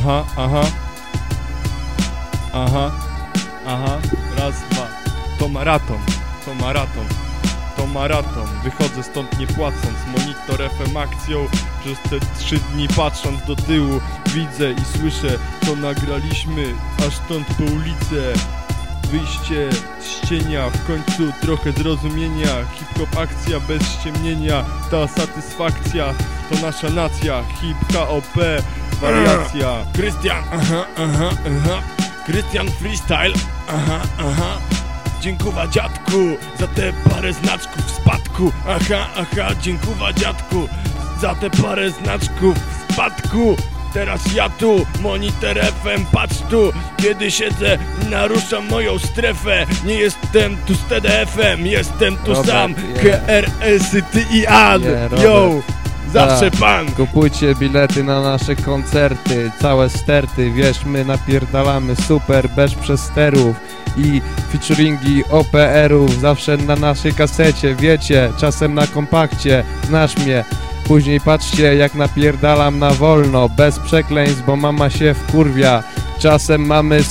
aha, aha. Aha, aha, raz, dwa. To maraton, to maraton, to maraton. Wychodzę stąd nie płacąc, monitor FM akcją. Przez te trzy dni patrząc do tyłu, widzę i słyszę, co nagraliśmy, aż stąd po ulicę. Wyjście z cienia, w końcu trochę zrozumienia Hip-hop akcja bez ściemnienia Ta satysfakcja to nasza nacja Hip-hop wariacja. Krystian, aha, aha, aha. Krystian freestyle, aha, aha. Dziękuwa dziadku za te parę znaczków w spadku. Aha, aha, dziękuwa dziadku za te parę znaczków w spadku. Teraz ja tu, monitor FM, patrz tu. Kiedy siedzę, naruszam moją strefę. Nie jestem tu z TDF-em, jestem tu Robert, sam. yeah. KRS, ty i Ad, Yeah, yo. Zawsze Tak. pan Kupujcie bilety na nasze koncerty, całe sterty, wiesz, my napierdalamy super, bez przesterów i featuringi OPR-ów, zawsze na naszej kasecie, wiecie, czasem na kompakcie, znasz mnie. Później patrzcie jak napierdalam na wolno, bez przekleństw, bo mama się wkurwia. Czasem mamy